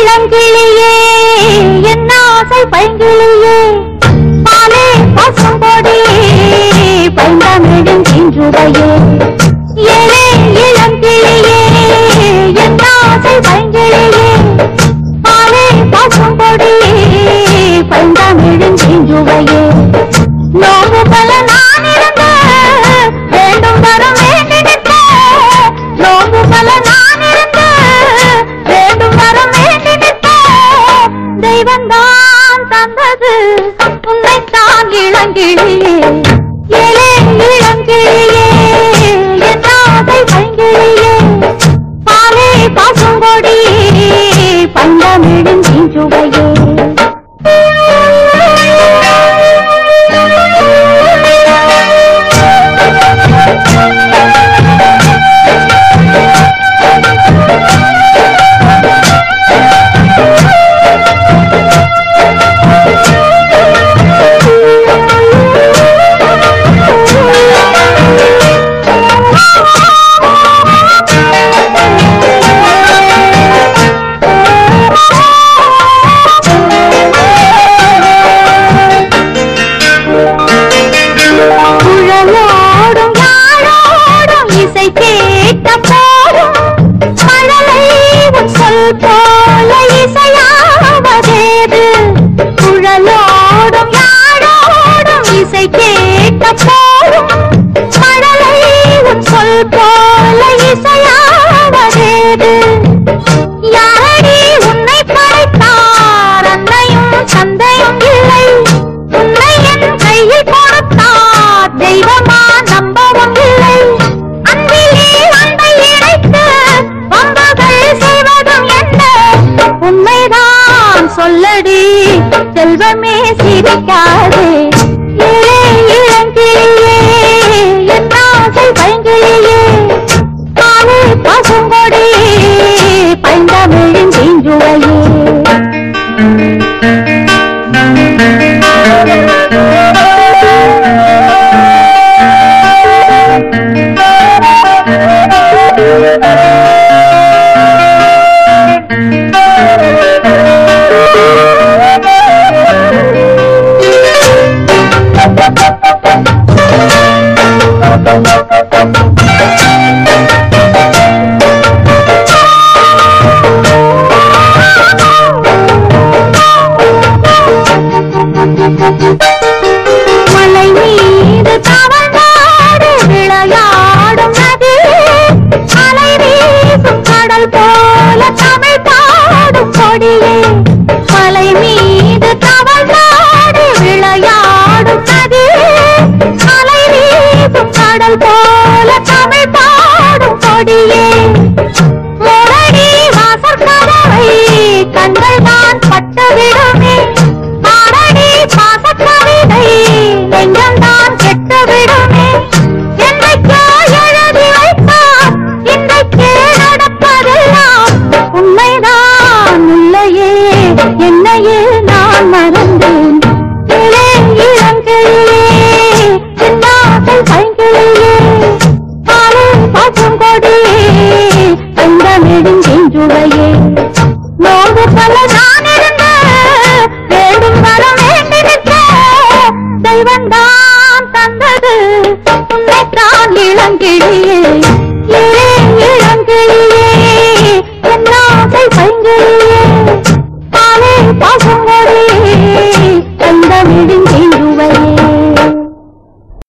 இளங்கிளியே என் ஆசை பைங்கிளியே. பாலே பாசம் போடி பைந்தாமிடும் சின்றுடையே போல இசையாவதேது? யாரடி உன்னை படைத்தார்? அன்னையும் தந்தையும் இல்லை. உன்னை என் கையில் கொடுத்தார். தெய்வமா நம்பவும் இல்லை. அன்பிலே அன்பை இணைத்து வம்பகள் செய்வதும் என்ன? உண்மைதான். சொல்லடி செல்வமே சிரிக்காதே. மலை மீது தவ kandiriye